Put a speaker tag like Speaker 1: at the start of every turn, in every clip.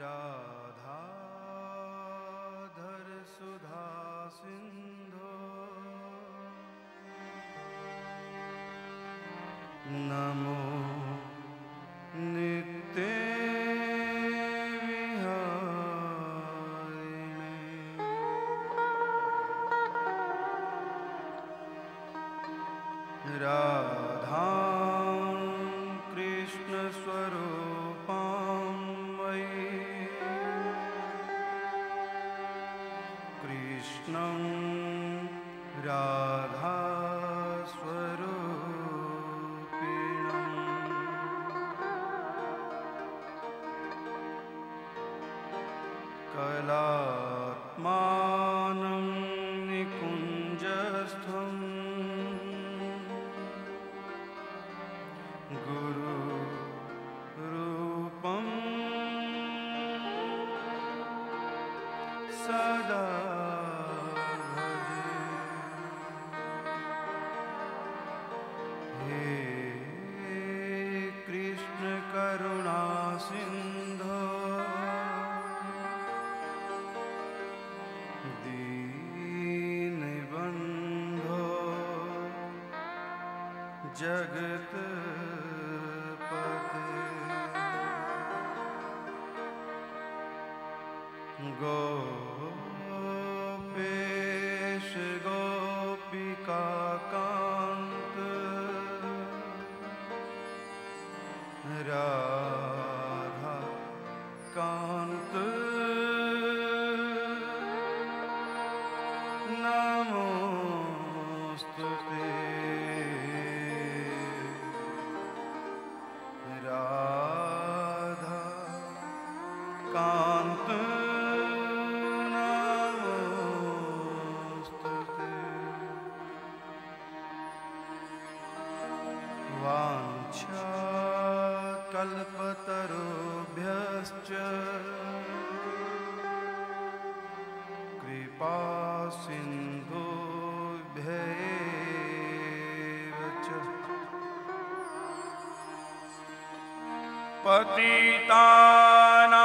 Speaker 1: राधाधर सुधा। सिन्धो नमो कृष्णं राधास्वरू पतिताना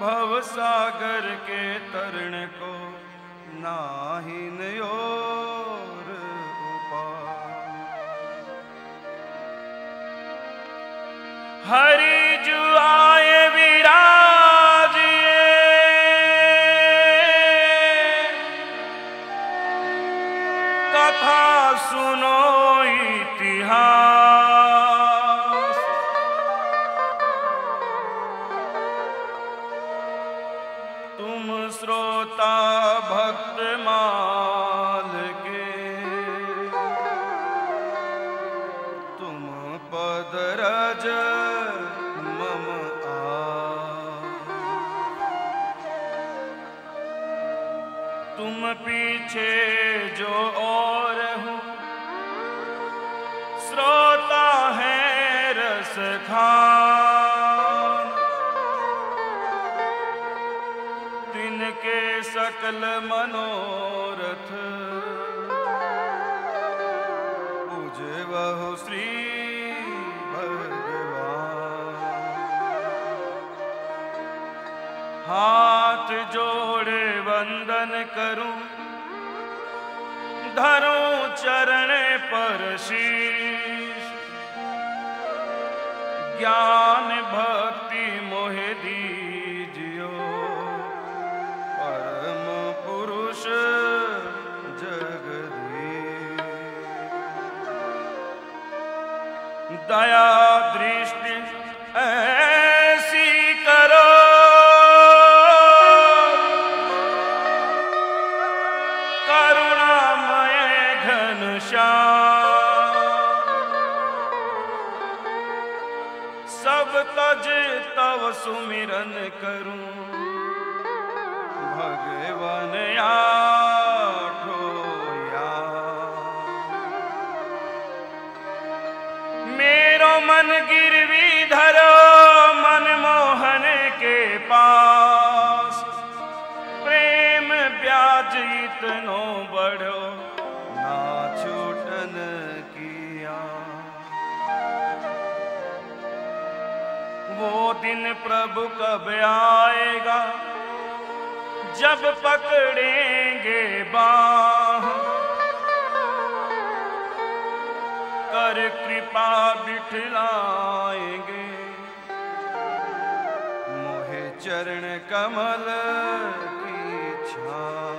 Speaker 1: भव सागर के तरण को नाहीन और हरि जुआए विराज कथा सुनो पीछे जो और हूँ। श्रोता है रस खान तिनके सकल मनोरथ। पूजे बहु श्री हाथ जोड़े वंदन करूँ। धरूं चरण पर शीश ज्ञान भक्ति मोहे दीजियो। परम पुरुष जगदी दया तज तव सुमिरन करूँ। भगवन आठो दिन प्रभु कब आएगा? जब पकड़ेंगे बाह। कर कृपा बिठलाएँगे। मोहे चरण कमल की छाँ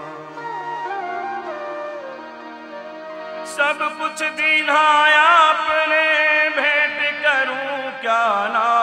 Speaker 1: सब कुछ दीना अपने भेंट करूँ क्या नाथ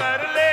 Speaker 2: कर
Speaker 1: ले।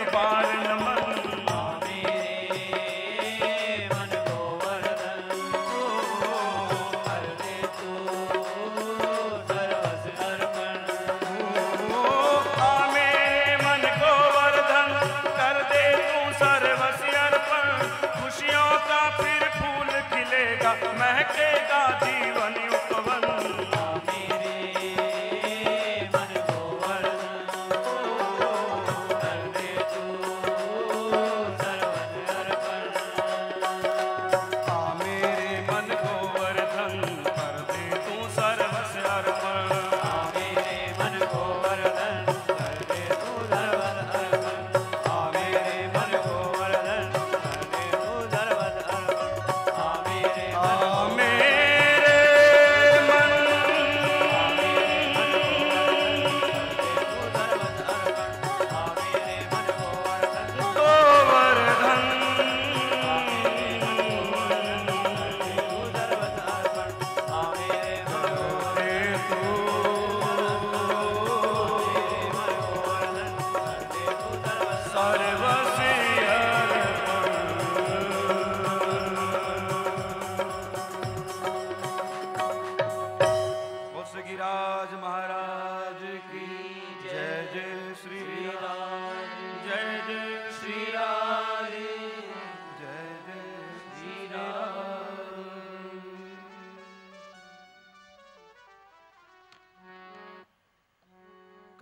Speaker 1: एक बार नमन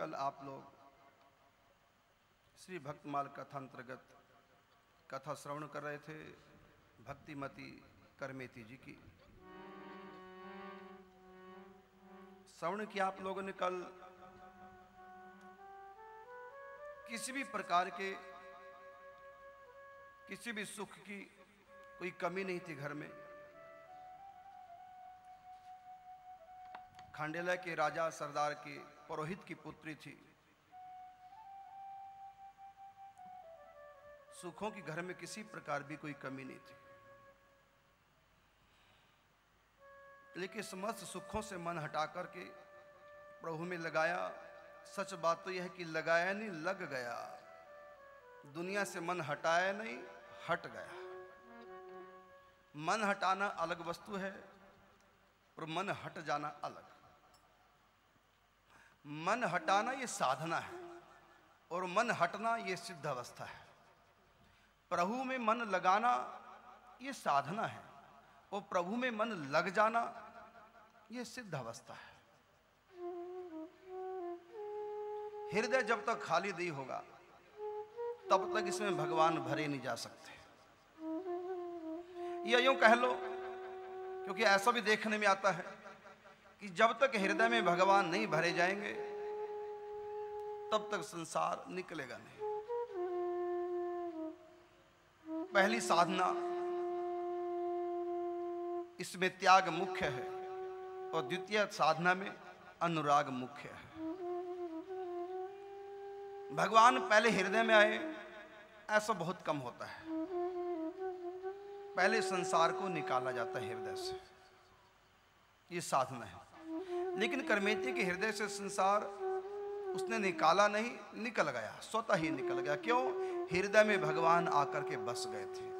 Speaker 1: कल आप लोग श्री भक्तमाल कथा अंतर्गत कथा श्रवण कर रहे थे, भक्तिमती करमेती जी की। श्रवण किया आप लोगों ने कल, किसी भी प्रकार के, किसी भी सुख की कोई कमी नहीं थी घर में। खांडेला के राजा सरदार के पुरोहित की पुत्री थी। सुखों की घर में किसी प्रकार भी कोई कमी नहीं थी। लेकिन समस्त सुखों से मन हटा करके प्रभु में लगाया, सच बात तो यह कि लगाया नहीं, लग गया। दुनिया से मन हटाया नहीं, हट गया। मन हटाना अलग वस्तु है और मन हट जाना अलग। मन हटाना ये साधना है और मन हटना ये सिद्ध अवस्था है। प्रभु में मन लगाना ये साधना है और प्रभु में मन लग जाना ये सिद्ध अवस्था है। हृदय जब तक खाली नहीं होगा, तब तक इसमें भगवान भरे नहीं जा सकते। या यूँ कह लो, क्योंकि ऐसा भी देखने में आता है कि जब तक हृदय में भगवान नहीं भरे जाएँगे, तब तक संसार निकलेगा नहीं। पहली साधना इसमें त्याग मुख्य है और द्वितीय साधना में अनुराग मुख्य है। भगवान पहले हृदय में आए, ऐसा बहुत कम होता है। पहले संसार को निकाला जाता है हृदय से। ये साधना है। लेकिन कर्मेती के हृदय से संसार उसने निकाला नहीं, निकल गया, स्वतः ही निकल गया। क्यों? हृदय में भगवान आकर के बस गए थे।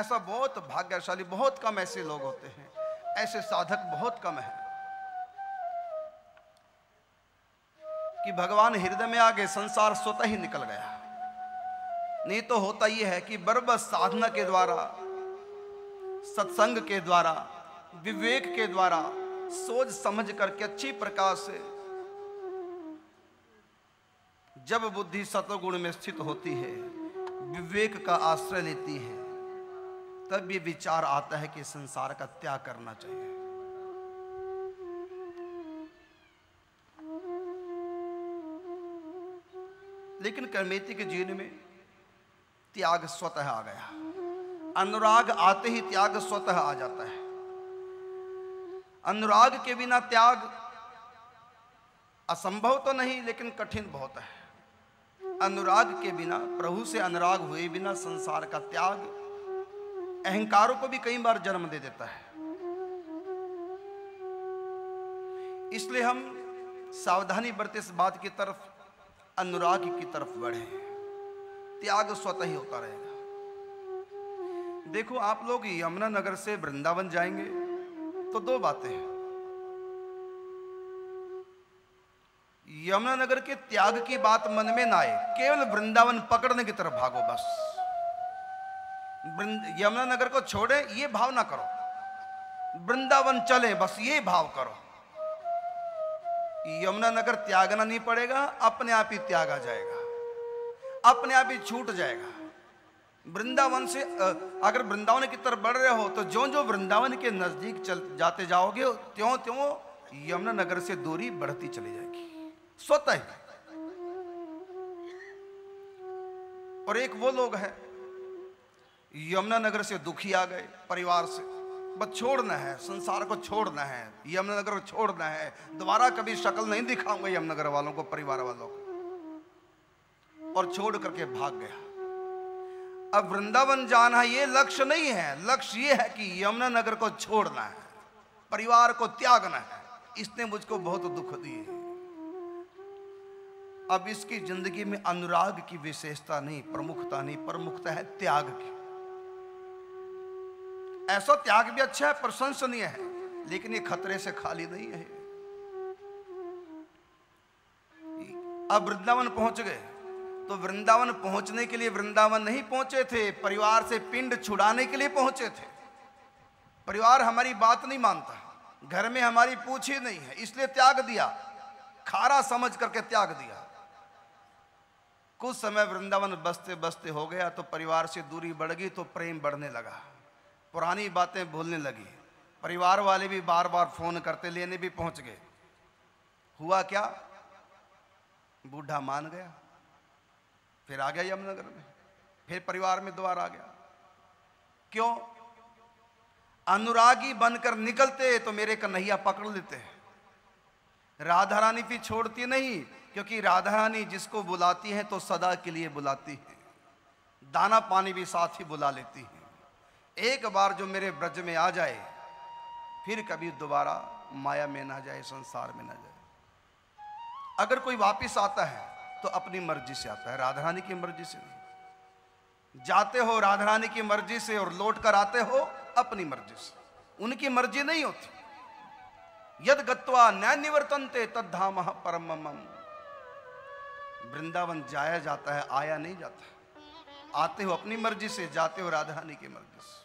Speaker 1: ऐसा बहुत भाग्यशाली, बहुत कम ऐसे लोग होते हैं। ऐसे साधक बहुत कम हैं। कि भगवान हृदय में आ गए, संसार स्वतः ही निकल गया। नहीं तो होता यह है कि बरबस साधना के द्वारा, सत्संग के द्वारा, विवेक के द्वारा सोच समझ करके अच्छी प्रकार से जब बुद्धि सतगुण में स्थित होती है, विवेक का आश्रय लेती है, तब ये विचार आता है कि संसार का त्याग करना चाहिए। लेकिन कर्मेती के जीवन में त्याग स्वतः आ गया। अनुराग आते ही त्याग स्वतः आ जाता है। अनुराग के बिना त्याग असंभव तो नहीं, लेकिन कठिन बहुत है। अनुराग के बिना, प्रभु से अनुराग हुए बिना संसार का त्याग अहंकारों को भी कई बार जन्म दे देता है। इसलिए हम सावधानी बरते इस बात की तरफ़, अनुराग की तरफ़ बढ़े। त्याग स्वतः ही होता रहेगा। देखो, आप लोग यमुना नगर से वृंदावन जाएँगे। तो दो बातें हैं। यमुना नगर के त्याग की बात मन में ना आए, केवल वृंदावन पकड़ने की तरफ़ भागो बस। यमुनानगर को छोड़े, ये भाव ना करो। वृंदावन चले, बस ये भाव करो। यमुना नगर त्यागना नहीं पड़ेगा, अपने आप ही त्याग आ जाएगा। अपने आप ही छूट जाएगा। वृंदावन से अगर वृंदावन की तरफ़ बढ़ रहे हो तो जो जो वृंदावन के नज़दीक चल, जाते जाओगे त्यों त्यों यमुना नगर से दूरी बढ़ती चली जाएगी। स्वतः और एक वो लोग हैं यमुना नगर से दुखी आ गए परिवार से। बस छोड़ना है, संसार को छोड़ना है यमुना नगर को छोड़ना है। दोबारा कभी शक्ल नहीं दिखाऊँगा यमुनगर वालों को, परिवार वालों को। और छोड़ करके भाग गया। अब वृंदावन जाना ये लक्ष्य नहीं है। लक्ष्य ये है कि यमुना नगर को छोड़ना है, परिवार को त्यागना है। इसने मुझको बहुत दुख दिए अब इसकी ज़िंदगी में अनुराग की विशेषता नहीं, प्रमुखता नहीं, प्रमुखता है त्याग की। ऐसा त्याग भी अच्छा है, प्रशंसनीय है, लेकिन ये खतरे से खाली नहीं है। अब वृंदावन पहुँच गए। तो वृंदावन पहुँचने के लिए वृंदावन नहीं पहुँचे थे, परिवार से पिंड छुड़ाने के लिए पहुँचे थे। परिवार हमारी बात नहीं मानता, घर में हमारी पूछ ही नहीं है, इसलिए त्याग दिया, खारा समझ करके त्याग दिया। कुछ समय वृंदावन बसते बसते हो गया तो परिवार से दूरी बढ़ गई तो प्रेम बढ़ने लगा। पुरानी बातें भूलने लगी, परिवार वाले भी बार बार फ़ोन करते, लेने भी पहुँच गए। हुआ क्या? बूढ़ा मान गया। फिर आ गया यमुनगर में। फिर परिवार में दोबारा आ गया। क्यों? अनुरागी बनकर निकलते तो मेरे कन्हैया पकड़ लेते हैं। राधा रानी भी छोड़ती नहीं, क्योंकि राधा रानी जिसको बुलाती है तो सदा के लिए बुलाती है। दाना पानी भी साथ ही बुला लेती है। एक बार जो मेरे ब्रज में आ जाए, फिर कभी दोबारा माया में ना जाए, संसार में ना जाए। अगर कोई वापिस आता है तो अपनी मर्ज़ी से आता है राधा रानी की मर्ज़ी से नहीं। जाते हो राधा रानी की मर्ज़ी से और लौट कर आते हो अपनी मर्ज़ी से। उनकी मर्ज़ी नहीं होती। यद गत्वा न्याय निवर्तनते तद धाम परम वृंदावन जाया जाता है, आया नहीं जाता। आते हो अपनी मर्ज़ी से, जाते हो राधा रानी की मर्ज़ी से।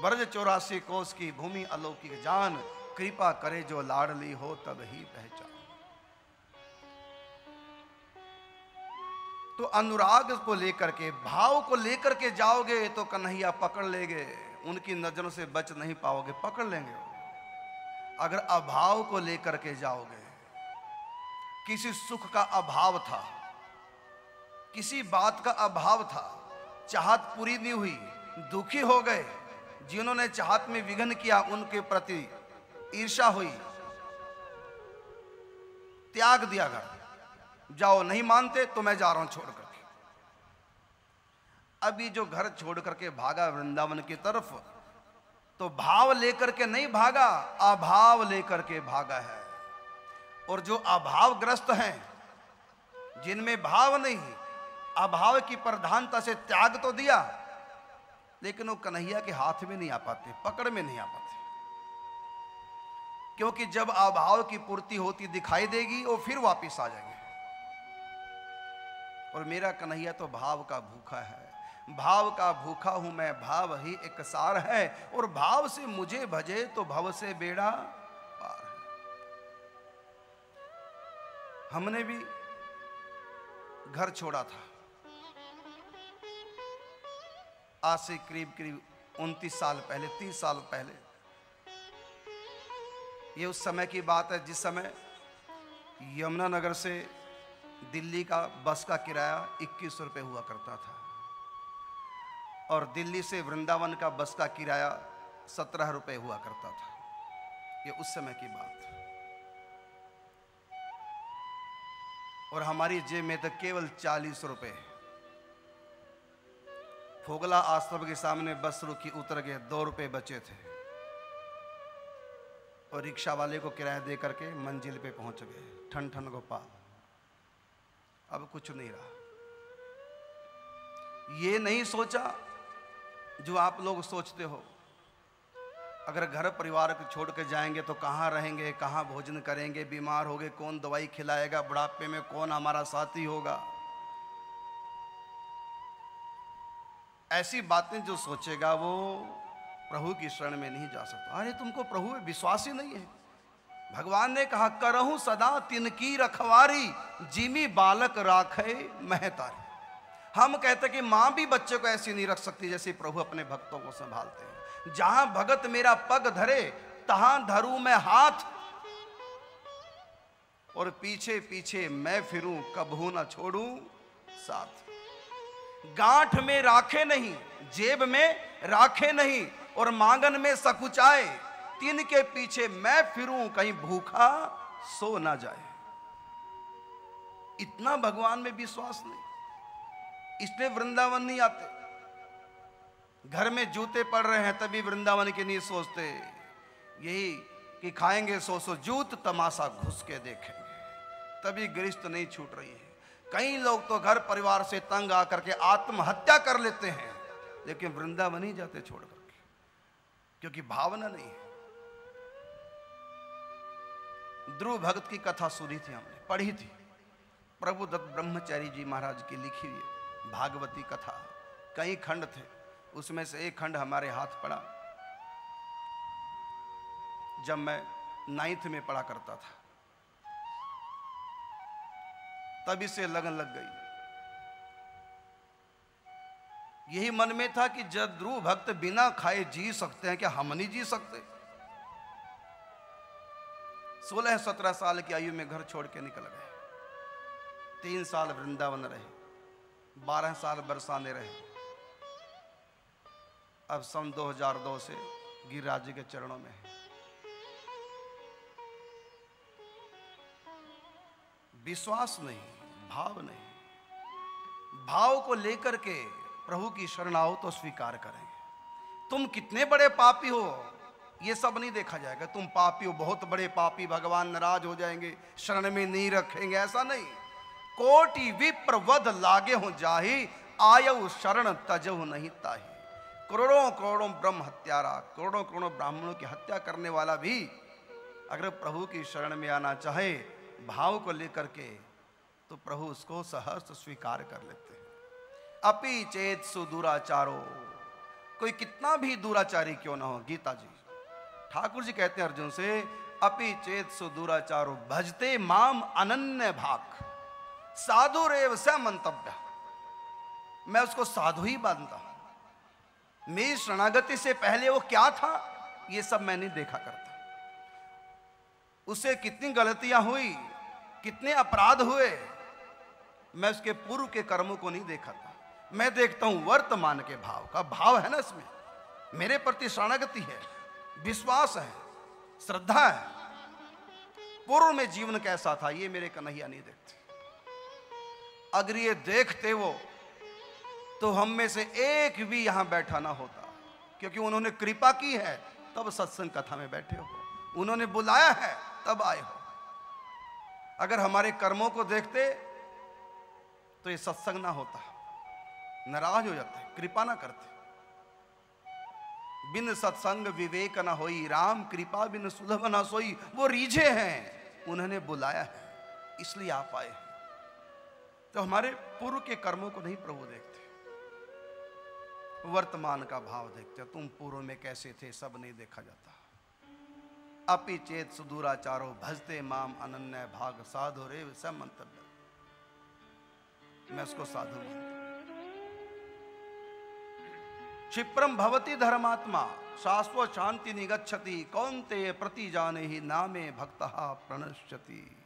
Speaker 1: ब्रज चौरासी कोस की भूमि अलौकिक जान, कृपा करे जो लाडली हो तब ही पहचान। तो अनुराग को लेकर के, भाव को लेकर के जाओगे तो कन्हैया पकड़ लेंगे। उनकी नज़रों से बच नहीं पाओगे, पकड़ लेंगे अगर अभाव को लेकर के जाओगे, किसी सुख का अभाव था, किसी बात का अभाव था, चाहत पूरी नहीं हुई, दुखी हो गए, जिन्होंने चाहत में विघ्न किया, उनके प्रति ईर्षा हुई, त्याग दिया घर। जाओ, नहीं मानते तो मैं जा रहा हूँ छोड़ करके। अभी जो घर छोड़ करके भागा वृंदावन की तरफ़ तो भाव लेकर के नहीं भागा, अभाव लेकर के भागा है। और जो अभावग्रस्त हैं, जिनमें भाव नहीं, अभाव की प्रधानता से त्याग तो दिया, लेकिन वो कन्हैया के हाथ में नहीं आ पाते, पकड़ में नहीं आ पाते। क्योंकि जब अभाव की पूर्ति होती दिखाई देगी, वो फिर वापिस आ जाएँगे। और मेरा कन्हैया तो भाव का भूखा है। भाव का भूखा हूँ मैं, भाव ही एक सार है। और भाव से मुझे भजे तो भव से बेड़ा पार है। हमने भी घर छोड़ा था। आज से करीब करीब उनतीस साल पहले, तीस साल पहले। ये उस समय की बात है जिस समय यमुनानगर से दिल्ली का बस का किराया इक्कीस रुपये हुआ करता था। और दिल्ली से वृंदावन का बस का किराया सत्रह रुपये हुआ करता था। ये उस समय की बात और हमारी जेब में तो केवल चालीस रुपये फोगला आश्रम के सामने बस रुकी उतर गए, दो रुपये बचे थे। और रिक्शा वाले को किराया दे करके मंजिल पे पहुँच गए, ठन ठन गोपाल। अब कुछ नहीं रहा। ये नहीं सोचा जो आप लोग सोचते हो। अगर घर परिवार को छोड़ के जाएँगे तो कहाँ रहेंगे, कहाँ भोजन करेंगे, बीमार होगे, कौन दवाई खिलाएगा, बुढ़ापे में कौन हमारा साथी होगा? ऐसी बातें जो सोचेगा वो प्रभु की शरण में नहीं जा सकता। अरे तुमको प्रभु विश्वास ही नहीं है। भगवान ने कहा, करहूं सदा तिनकी रखवारी, जिमी बालक राखे महतारी। हम कहते कि माँ भी बच्चे को ऐसी नहीं रख सकती जैसे प्रभु अपने भक्तों को संभालते हैं। जहाँ भगत मेरा पग धरे, तहां धरू मैं हाथ। और पीछे पीछे मैं फिरूं कबहू ना छोड़ू साथ। गांठ में राखे नहीं, जेब में राखे नहीं, और मांगन में सकुचाए तीन के पीछे मैं फिरूं, कहीं भूखा सो ना जाए। इतना भगवान में विश्वास नहीं। इसलिए वृंदावन नहीं आते। घर में जूते पड़ रहे हैं, तभी वृंदावन के नहीं सोचते। यही कि खाएँगे, सो सो, जूत तमाशा घुस के देखेंगे। तभी गृहस्थ नहीं छूट रही है। कई लोग तो घर परिवार से तंग आकर के आत्महत्या कर लेते हैं, लेकिन वृंदावन ही जाते छोड़ करके क्योंकि भावना नहीं है। ध्रुव भगत की कथा सुनी थी हमने, पढ़ी थी। प्रभु दत्त ब्रह्मचारी जी महाराज की लिखी हुई भागवती कथा। कई खंड थे, उसमें से एक खंड हमारे हाथ पड़ा। जब मैं नाइन्थ में पढ़ा करता था, तभी से लगन लग गई। यही मन में था कि जब ध्रुव भक्त बिना खाए जी सकते हैं, क्या हम नहीं जी सकते? सोलह सत्रह साल की आयु में घर छोड़ के निकल गए। तीन साल वृंदावन रहे, बारह साल बरसाने रहे। अब सन 2002 से गिरिराज के चरणों में है। विश्वास नहीं, भाव नहीं। भाव को लेकर के प्रभु की शरण आओ तो स्वीकार करेंगे। तुम कितने बड़े पापी हो ये सब नहीं देखा जाएगा। तुम पापी हो, बहुत बड़े पापी, भगवान नाराज़ हो जाएँगे, शरण में नहीं रखेंगे, ऐसा नहीं। कोटि विप्र वध लागे हो जाही, आयु शरण तजहु नहीं ताही। करोड़ों करोड़ों ब्रह्म हत्यारा, करोड़ों करोड़ों ब्राह्मणों की हत्या करने वाला भी अगर प्रभु की शरण में आना चाहे, भाव को लेकर के तो प्रभु उसको सहर्ष स्वीकार कर लेते हैं। अपि चेत सुदुराचारो, कोई कितना भी दुराचारी क्यों ना हो, गीता जी। ठाकुर जी कहते हैं अर्जुन से, अपि चेत सुदुराचारो भजते माम अनन्य भाग साधु रेव स मंतव्य। मैं उसको साधु ही हूँ। मेरी शरणागति से पहले वो क्या था, ये सब मैं नहीं देखा करता। उसे कितनी गलतियाँ हुई, कितने अपराध हुए, मैं उसके पूर्व के कर्मों को नहीं देखा था। मैं देखता हूँ वर्तमान के भाव का भाव है ना इसमें। मेरे प्रति शरणागति है। विश्वास है, श्रद्धा है। पूर्व में जीवन कैसा था, ये मेरे कन्हैया नहीं देखते। अगर ये देखते वो तो हम में से एक भी यहाँ बैठा ना होता। क्योंकि उन्होंने कृपा की है, तब सत्संग कथा में बैठे हो। उन्होंने बुलाया है, तब आए हो। अगर हमारे कर्मों को देखते तो ये सत्संग ना होता। नाराज़ हो जाते, कृपा ना करते। बिन सत्संग विवेक न होई, राम कृपा बिन सुलभ न सोई, वो रीझे हैं, उन्होंने बुलाया है, इसलिए आप आए तो हमारे पूर्व के कर्मों को नहीं प्रभु देखते। वर्तमान का भाव देखते तुम पूर्व में कैसे थे, सब नहीं देखा जाता। अपि चेत सुदूराचारो, भजते माम अनन्य भाग साधु रे, सब मंतव्य मैं उसको साधु मानता क्षिप्रम भवती धर्मात्मा, शाश्वत शांति निगच्छति कौनते प्रति जाने ही नामे भक्त प्रणश्यति।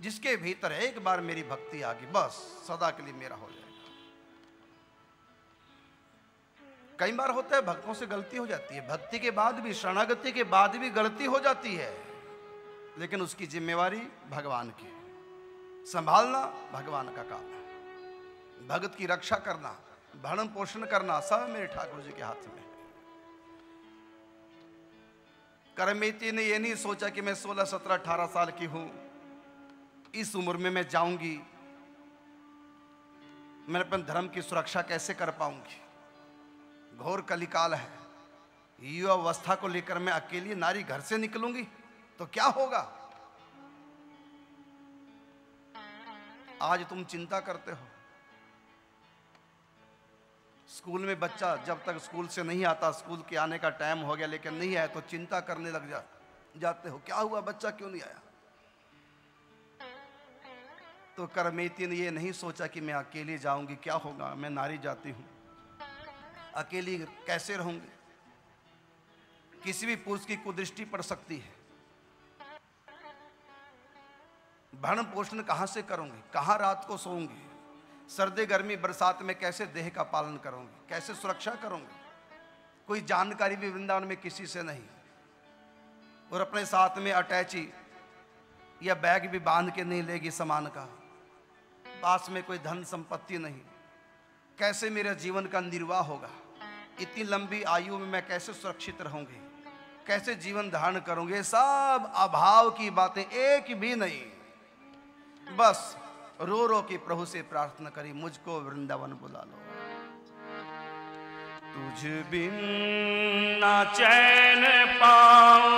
Speaker 1: जिसके भीतर एक बार मेरी भक्ति आ गई बस, सदा के लिए मेरा हो जाएगा। कई बार होता है, भक्तों से गलती हो जाती है। भक्ति के बाद भी, शरणागति के बाद भी गलती हो जाती है। लेकिन उसकी जिम्मेवारी भगवान की संभालना भगवान का काम है। भगत की रक्षा करना। भरण पोषण करना सब मेरे ठाकुर जी के हाथ में। करमेती ने यह नहीं सोचा कि मैं 16, 17, 18 साल की हूँ। इस उम्र में मैं जाऊँगी। मैं अपने धर्म की सुरक्षा कैसे कर पाऊँगी? घोर कलिकाल है। युवा अवस्था को लेकर मैं अकेली नारी घर से निकलूँगी तो क्या होगा? आज तुम चिंता करते हो। स्कूल में बच्चा जब तक स्कूल से नहीं आता, स्कूल के आने का टाइम हो गया, लेकिन नहीं आया तो चिंता करने लग जा, जाते हो, क्या हुआ, बच्चा क्यों नहीं आया? तो करमेती ने ये नहीं सोचा कि मैं अकेली जाऊँगी, क्या होगा, मैं नारी जाती हूँ। अकेली कैसे रहूँगी? किसी भी पुरुष की कुदृष्टि पड़ सकती है। भरण पोषण कहाँ से करूँगी? कहाँ रात को सोऊँगी सर्दी, गर्मी, बरसात में कैसे देह का पालन करूँगी? कैसे सुरक्षा करूँगी? कोई जानकारी भी वृंदावन में किसी से नहीं। और अपने साथ में अटैची या बैग भी बाँध के नहीं लेगी सामान का। पास में कोई धन संपत्ति नहीं। कैसे मेरे जीवन का निर्वाह होगा? इतनी लंबी आयु में मैं कैसे सुरक्षित रहूँगी? कैसे जीवन धारण करूँगी? सब अभाव की बातें एक भी नहीं। बस रो रो के प्रभु से प्रार्थना करी, मुझको वृंदावन बुला लो।
Speaker 2: तुझ बिन ना चैन पाऊँ,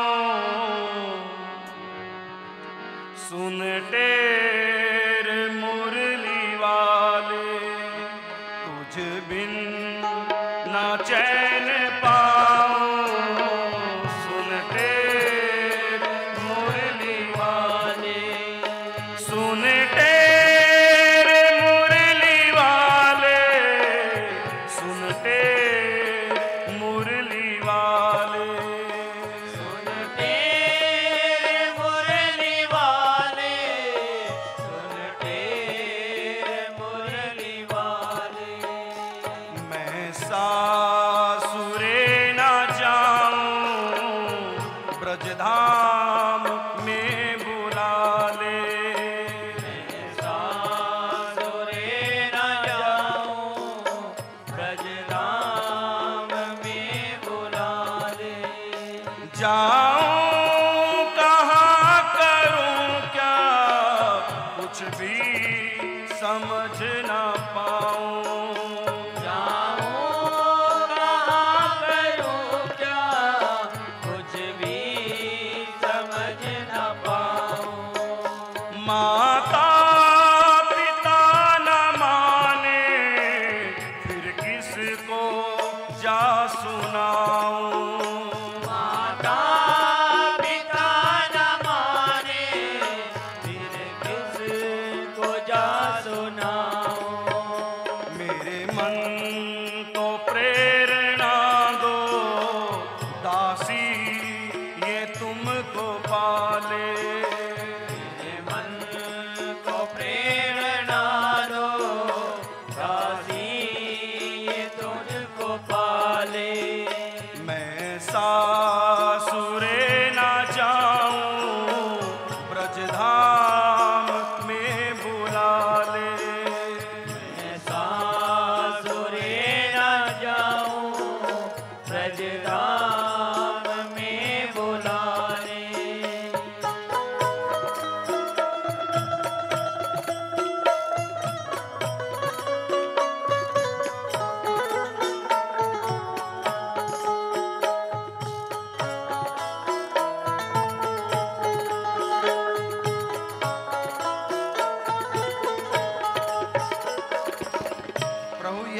Speaker 2: सुन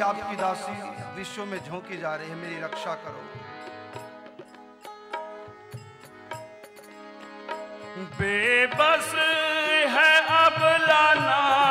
Speaker 1: आपकी दासी विश्व में झोंकी जा रही है, मेरी रक्षा करो।
Speaker 2: बेबस है अब नारी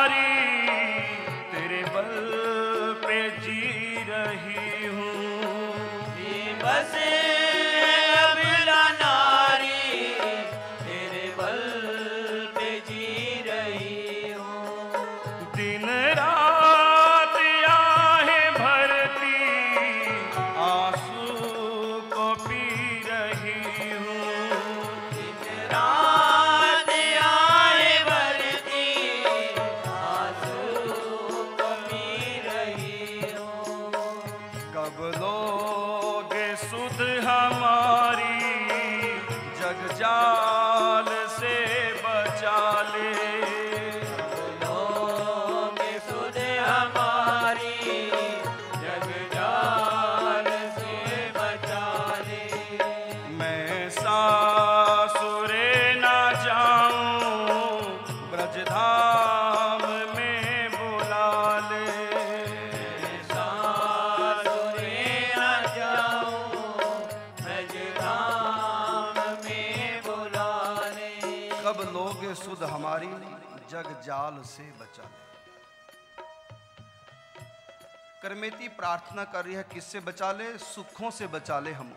Speaker 1: करमेती प्रार्थना कर रही है, किससे बचा ले? सुखों से बचा ले हम।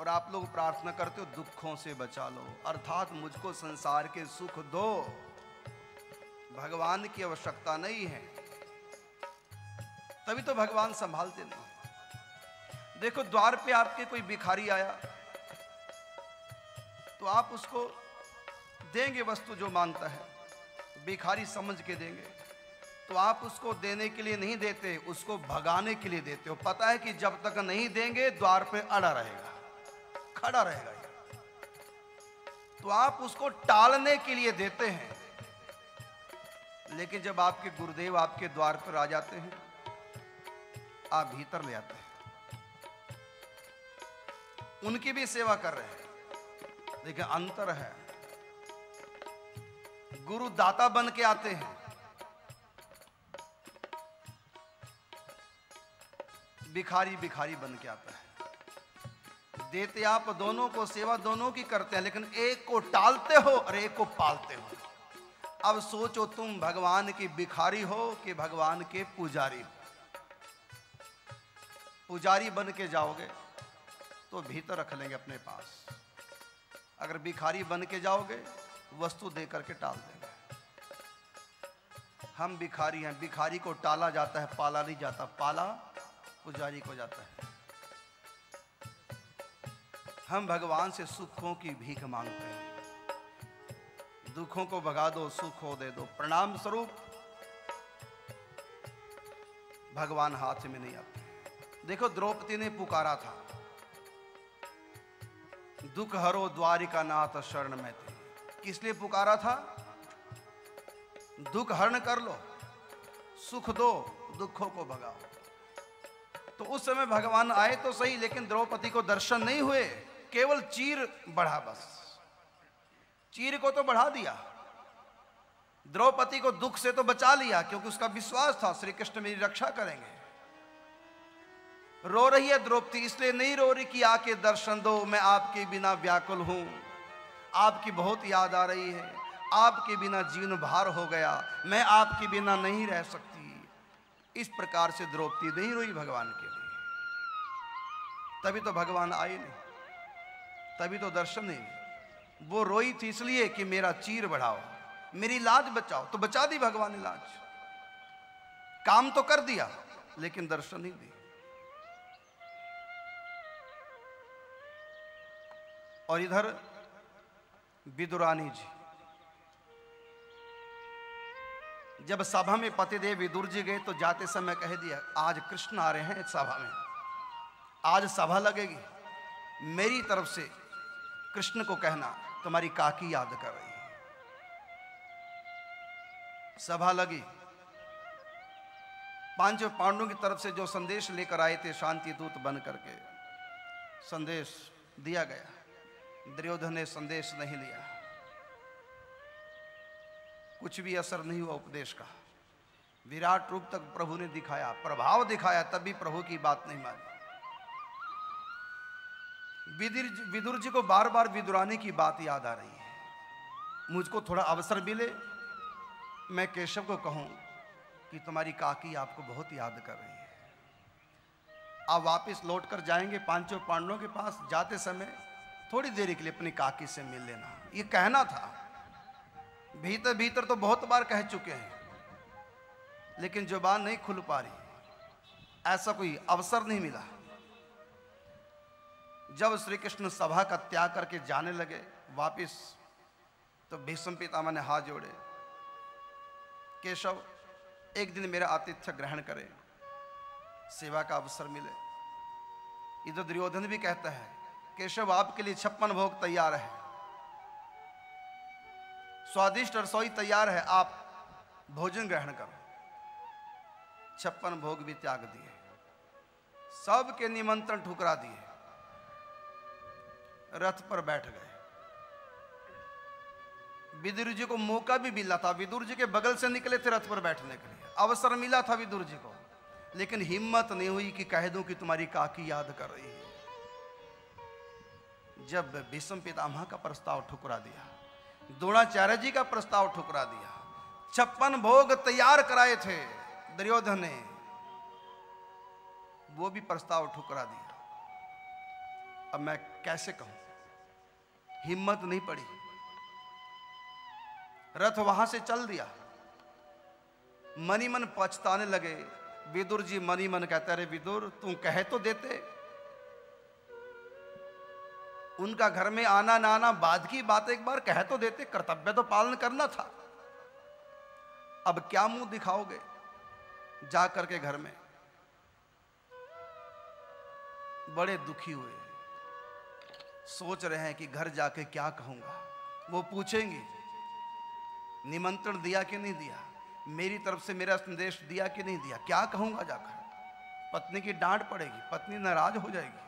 Speaker 1: और आप लोग प्रार्थना करते हो, दुखों से बचा लो। अर्थात मुझको संसार के सुख दो। भगवान की आवश्यकता नहीं है। तभी तो भगवान संभालते नहीं देखो, द्वार पे आपके कोई भिखारी आया तो आप उसको देंगे वस्तु जो माँगता है। भिखारी समझ के देंगे। तो आप उसको देने के लिए नहीं देते, उसको भगाने के लिए देते हो। पता है कि जब तक नहीं देंगे, द्वार पे अड़ा रहेगा। खड़ा रहेगा। तो आप उसको टालने के लिए देते हैं। लेकिन जब आपके गुरुदेव आपके द्वार पर आ जाते हैं, आप भीतर ले आते हैं। उनकी भी सेवा कर रहे हैं। लेकिन अंतर है। गुरु दाता बन के आते हैं। भिखारी भिखारी बन के आता है। देते आप दोनों को सेवा दोनों की करते हैं, लेकिन एक को टालते हो और एक को पालते हो। अब सोचो तुम भगवान की भिखारी हो कि भगवान के पुजारी हो। पुजारी बन के जाओगे तो भीतर रख लेंगे अपने पास। अगर भिखारी बन के जाओगे, वस्तु दे करके टाल देंगे। हम भिखारी हैं, भिखारी को टाला जाता है, पाला नहीं जाता। पाला पुजारी को जाता है। हम भगवान से सुखों की भीख मांगते हैं। दुखों को भगा दो, सुख हो दे दो। प्रणाम स्वरूप, भगवान हाथ में नहीं आते। देखो, द्रौपदी ने पुकारा था। दुख हरो द्वारिका नाथ शरण में थे। किस लिए पुकारा था? दुख हरण कर लो, सुख दो, दुखों को भगाओ। तो उस समय भगवान आए तो सही, लेकिन द्रौपदी को दर्शन नहीं हुए, केवल चीर बढ़ा बस। चीर को तो बढ़ा दिया। द्रौपदी को दुख से तो बचा लिया, क्योंकि उसका विश्वास था श्री कृष्ण मेरी रक्षा करेंगे। रो रही है द्रौपदी, इसलिए नहीं रो रही कि आके दर्शन दो, मैं आपके बिना व्याकुल हूँ। आपकी बहुत याद आ रही है, आपके बिना जीवन भार हो गया, मैं आपके बिना नहीं रह सकती। इस प्रकार से द्रौपदी नहीं रोई भगवान के लिए। तभी तो भगवान आए नहीं, तभी तो दर्शन नहीं वो रोई थी इसलिए कि मेरा चीर बढ़ाओ, मेरी लाज बचाओ तो बचा दी भगवान ने लाज। काम तो कर दिया, लेकिन दर्शन नहीं दी और इधर विदुरानी जी जब सभा में पतिदेव विदुर जी गए तो जाते समय कह दिया, आज कृष्ण आ रहे हैं सभा में। आज सभा लगेगी। मेरी तरफ़ से कृष्ण को कहना, तुम्हारी काकी याद कर रही है। सभा लगी। पाँचों पांडवों की तरफ़ से जो संदेश लेकर आए थे शांति दूत बन करके, संदेश दिया गया। दुर्योधन ने संदेश नहीं लिया। कुछ भी असर नहीं हुआ उपदेश का। विराट रूप तक प्रभु ने दिखाया, प्रभाव दिखाया तब भी प्रभु की बात नहीं मानी। विदुर जी को बार बार विदुराने की बात याद आ रही है। मुझको थोड़ा अवसर मिले, मैं केशव को कहूँ कि तुम्हारी काकी आपको बहुत याद कर रही है। आप वापस लौट कर जाएँगे पाँचों पांडवों के पास, जाते समय थोड़ी देरी के लिए अपनी काकी से मिल लेना। ये कहना था। भीतर भीतर तो बहुत बार कह चुके हैं, लेकिन ज़ुबान नहीं खुल पा रही। ऐसा कोई अवसर नहीं मिला। जब श्री कृष्ण सभा का त्याग करके जाने लगे वापिस तो भीष्म पितामह ने हाथ जोड़े। केशव, एक दिन मेरा आतिथ्य ग्रहण करें। सेवा का अवसर मिले। इधर दुर्योधन भी कहता है, केशव, आपके लिए छप्पन भोग तैयार है। स्वादिष्ट रसोई तैयार है, आप भोजन ग्रहण करो। छप्पन भोग भी त्याग दिए। सबके निमंत्रण ठुकरा दिए। रथ पर बैठ गए। विदुर जी को मौका भी मिला था। विदुर जी के बगल से निकले थे रथ पर बैठने के लिए। अवसर मिला था विदुर जी को। लेकिन हिम्मत नहीं हुई कि कह दूँ कि तुम्हारी काकी याद कर रही है। जब भीष्म पितामह का प्रस्ताव ठुकरा दिया द्रोणाचार्य जी का प्रस्ताव ठुकरा दिया। छप्पन भोग तैयार कराए थे दुर्योधन ने। वो भी प्रस्ताव ठुकरा दिया। अब मैं कैसे कहूँ? हिम्मत नहीं पड़ी। रथ वहाँ से चल दिया। मनी मन पछताने लगे। विदुर जी मनी मन कहते, अरे विदुर तू कहे तो देते। उनका घर में आना ना आना बाद की बात एक बार कह तो देते, कर्तव्य तो पालन करना था। अब क्या मुँह दिखाओगे जा करके घर में? बड़े दुखी हुए। सोच रहे हैं कि घर जाके क्या कहूँगा। वो पूछेंगे, निमंत्रण दिया कि नहीं दिया? मेरी तरफ़ से मेरा संदेश दिया कि नहीं दिया? क्या कहूँगा जाकर? पत्नी की डांट पड़ेगी, पत्नी नाराज़ हो जाएगी।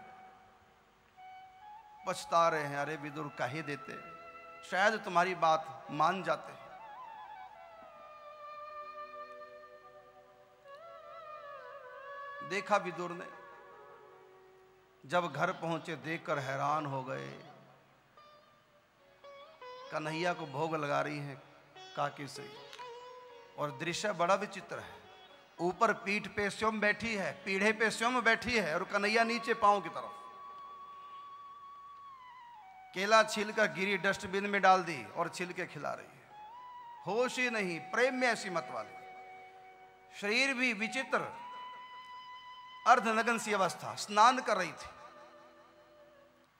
Speaker 1: पछता रहे हैं, अरे विदुर कह देते। शायद तुम्हारी बात मान जाते। देखा विदुर ने, जब घर पहुँचे देखकर हैरान हो गए। कन्हैया को भोग लगा रही है काकी से, और दृश्य बड़ा विचित्र है। ऊपर पीठ पे स्वयं बैठी है, पीढ़े पे स्वयं बैठी है, और कन्हैया नीचे पाँव की तरफ़। केला छील कर गिरी डस्टबिन में डाल दी और छिल के खिला रही है। होश ही नहीं, प्रेम में ऐसी मत वाली। शरीर भी विचित्र, अर्धनगन सी अवस्था, स्नान कर रही थी।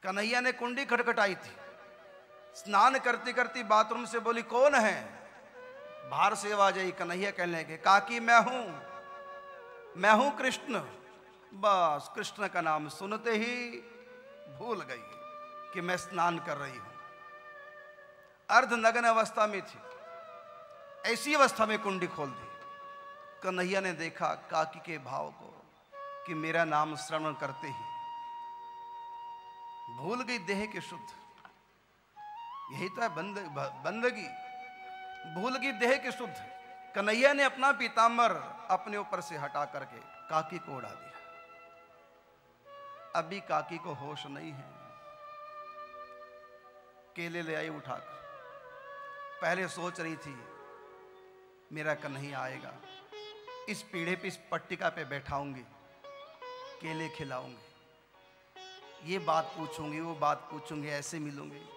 Speaker 1: कन्हैया ने कुंडी खटखटाई थी। स्नान करती करती बाथरूम से बोली, कौन है? बाहर से आवाज़ आई, कन्हैया कहने लगे, काकी, मैं हूँ। मैं हूँ कृष्ण। बस, कृष्ण का नाम सुनते ही भूल गई। कि मैं स्नान कर रही हूँ। अर्धनगन अवस्था में थी। ऐसी अवस्था में कुंडी खोल दी। कन्हैया ने देखा काकी के भाव को कि मेरा नाम श्रवण करते ही भूल गई देह के शुद्ध। यही तो है बंद बंदगी। भूल गई देह के शुद्ध। कन्हैया ने अपना पीताम्बर अपने ऊपर से हटा करके काकी को उड़ा दिया। अभी काकी को होश नहीं है। केले ले आई उठाकर। पहले सोच रही थी, मेरा कन्हैया आएगा। इस पीढ़े पे, इस पट्टिका पे बैठाऊँगी, केले खिलाऊँगी। ये बात पूछूँगी, वो बात पूछूँगी, ऐसे मिलूँगी।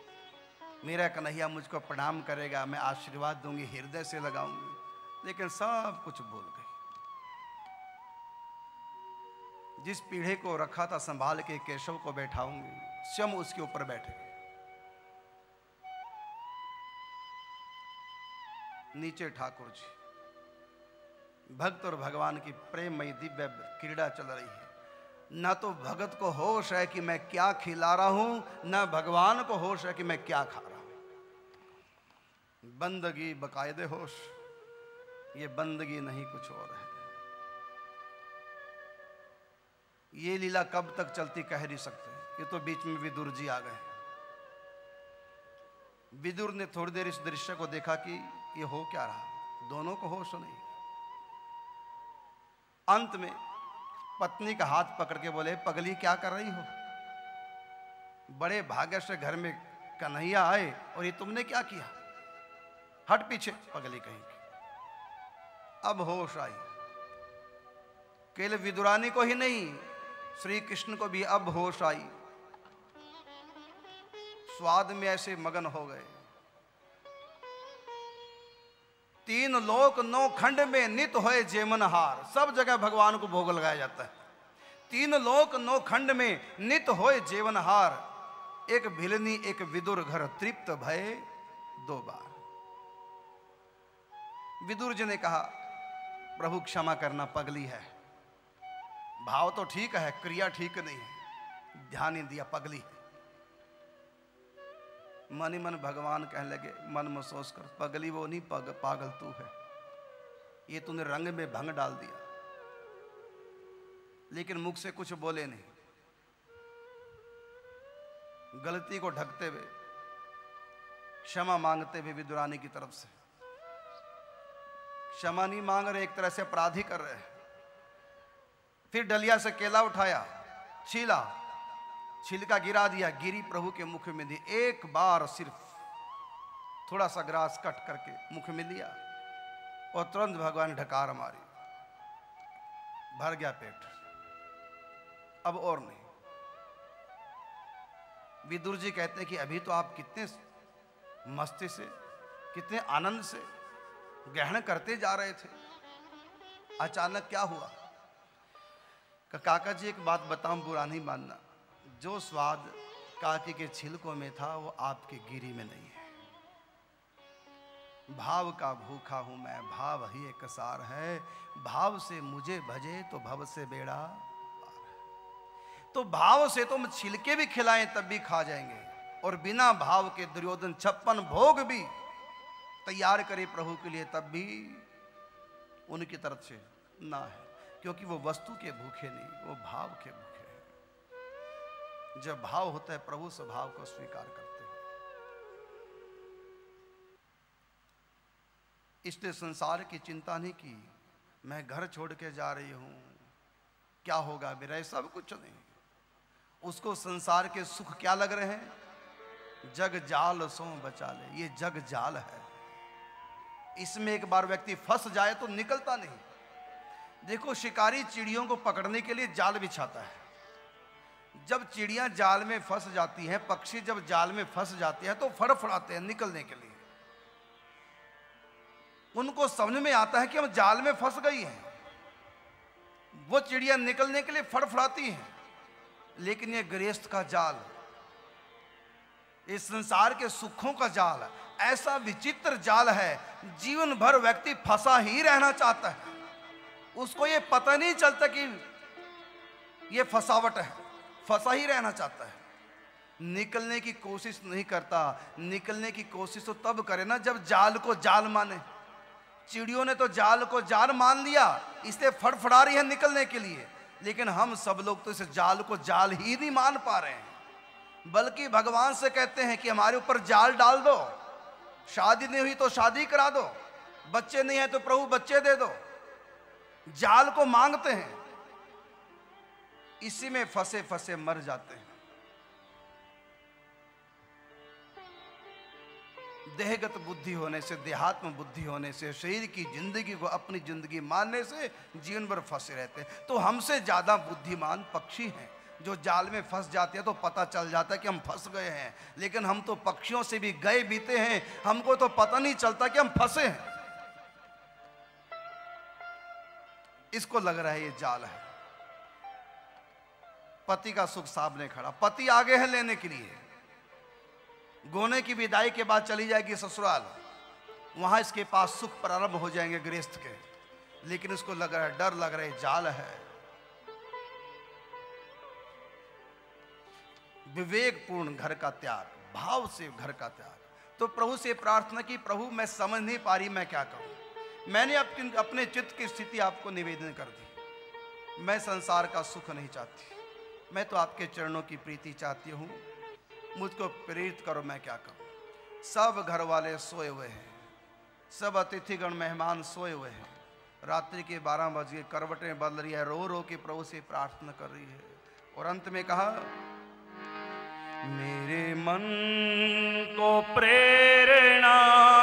Speaker 1: मेरा कन्हैया मुझको प्रणाम करेगा, मैं आशीर्वाद दूँगी, हृदय से लगाऊँगी, लेकिन सब कुछ भूल गई। जिस पीढ़े को रखा था, संभाल के केशव को बैठाऊँगी, स्वयं उसके ऊपर बैठे नीचे ठाकुर जी, भक्त और भगवान की प्रेममयी दिव्य क्रीड़ा चल रही है। न तो भगत को होश है कि मैं क्या खिला रहा हूँ, न भगवान को होश है कि मैं क्या खा रहा हूँ। बंदगी बकायदे होश, ये बंदगी नहीं कुछ और है। ये लीला कब तक चलती कह नहीं सकते, ये तो बीच में विदुर जी आ गए। विदुर ने थोड़ी देर इस दृश्य को देखा कि ये हो क्या रहा? दोनों को होश नहीं अंत में पत्नी का हाथ पकड़ के बोले, पगली, क्या कर रही हो? बड़े भाग्य से घर में कन्हैया आए और ये तुमने क्या किया? हट पीछे, पगली कहीं। अब होश आई। केवल विदुरानी को ही नहीं श्री कृष्ण को भी अब होश आई। स्वाद में ऐसे मगन हो गए। तीन लोक नौ खंड में नित होए जेमन हार। सब जगह भगवान को भोग लगाया जाता है। तीन लोक नौ खंड में नित होए जेवन हार। एक भिलनी, एक विदुर घर, तृप्त भय दो बार। विदुर जी ने कहा, प्रभु, क्षमा करना पगली है। भाव तो ठीक है, क्रिया ठीक नहीं है। ध्यान दिया पगली है। मन ही मन भगवान कहने लगे मन में सोच कर पगली वो नहीं पग, पागल तू है। ये तूने रंग में भंग डाल दिया। लेकिन मुख से कुछ बोले नहीं। गलती को ढकते हुए क्षमा मांगते हुए विदुरानी की तरफ़ से। क्षमा नहीं मांग रहे एक तरह से अपराधी कर रहे फिर डलिया से केला उठाया छीला। छिलका गिरा दिया, गिरी प्रभु के मुख में दी। एक बार सिर्फ़ थोड़ा सा ग्रास कट करके मुख में लिया और तुरंत भगवान ढकार मारी। भर गया पेट। अब और नहीं। विदुर जी कहते हैं कि अभी तो आप कितने मस्ती से, कितने आनंद से ग्रहण करते जा रहे थे। अचानक क्या हुआ? काका जी, एक बात बताऊँ, बुरा नहीं मानना। जो स्वाद काकी के छिलकों में था, वो आपके गिरी में नहीं है। भाव का भूखा हूँ मैं, भाव ही एक सार है। भाव से मुझे भजे तो भव से बेड़ा तो भाव से तो हम छिलके भी खिलाएँ, तब भी खा जाएँगे। और बिना भाव के दुर्योधन छप्पन भोग भी तैयार करे प्रभु के लिए, तब भी उनकी तरफ़ से ना है। क्योंकि वो वस्तु के भूखे नहीं, वो भाव के भूखे जब भाव होता है, प्रभु स्वभाव को स्वीकार करते हैं। इसने संसार की चिंता नहीं की, मैं घर छोड़ के जा रही हूँ। क्या होगा मेरा? सब कुछ नहीं। उसको संसार के सुख क्या लग रहे हैं? जग जाल सो बचा ले ये जग जाल है। इसमें एक बार व्यक्ति फंस जाए तो निकलता नहीं। देखो, शिकारी चिड़ियों को पकड़ने के लिए जाल बिछाता है। जब चिड़ियाँ जाल में फंस जाती हैं, पक्षी जब जाल में फंस जाते हैं तो फड़फड़ाते हैं निकलने के लिए। उनको समझ में आता है कि हम जाल में फंस गई हैं। वो चिड़िया निकलने के लिए फड़फड़ाती हैं, लेकिन ये गृहस्थ का जाल, इस संसार के सुखों का जाल, ऐसा विचित्र जाल है, जीवन भर व्यक्ति फंसा ही रहना चाहता है। उसको ये पता नहीं चलता कि ये फसावट है। फंसा ही रहना चाहता है। निकलने की कोशिश नहीं करता, निकलने की कोशिश तो तब करे ना जब जाल को जाल माने। चिड़ियों ने तो जाल को जाल मान लिया इसलिए फड़फड़ा रही है निकलने के लिए। लेकिन हम सब लोग तो इस जाल को जाल ही नहीं मान पा रहे हैं। बल्कि भगवान से कहते हैं कि हमारे ऊपर जाल डाल दो, शादी नहीं हुई तो शादी करा दो, बच्चे नहीं है तो प्रभु बच्चे दे दो। जाल को मांगते हैं इसी में फंसे फंसे मर जाते हैं। देहगत बुद्धि होने से, देहात्म बुद्धि होने से, शरीर की ज़िंदगी को अपनी ज़िंदगी मानने से जीवन भर फंसे रहते हैं। तो हमसे ज़्यादा बुद्धिमान पक्षी हैं। जो जाल में फंस जाते हैं तो पता चल जाता है कि हम फंस गए हैं। लेकिन हम तो पक्षियों से भी गए, बीते हैं। हमको तो पता नहीं चलता कि हम फंसे हैं। इसको लग रहा है ये जाल है। पति का सुख सामने खड़ा। पति आगे है लेने के लिए। गोने की विदाई के बाद चली जाएगी ससुराल। वहाँ इसके पास सुख प्रारंभ हो जाएँगे गृहस्थ के। लेकिन इसको लग रहा है, डर लग रहा है, जाल है। विवेकपूर्ण घर का त्याग, भाव से घर का त्याग। तो प्रभु से प्रार्थना की, प्रभु, मैं समझ नहीं पा रही, मैं क्या करूँ? मैंने अपने चित्त की स्थिति आपको निवेदन कर दी। मैं संसार का सुख नहीं चाहती। मैं तो आपके चरणों की प्रीति चाहती हूँ। मुझको प्रेरित करो, मैं क्या करूँ? सब घर वाले सोए हुए हैं। सब अतिथिगण मेहमान सोए हुए हैं। रात्रि के बारह बज गए करवटें बदल रही है। रो रो के प्रभु से प्रार्थना कर रही है। और अंत में कहा,
Speaker 2: मेरे मन को प्रेम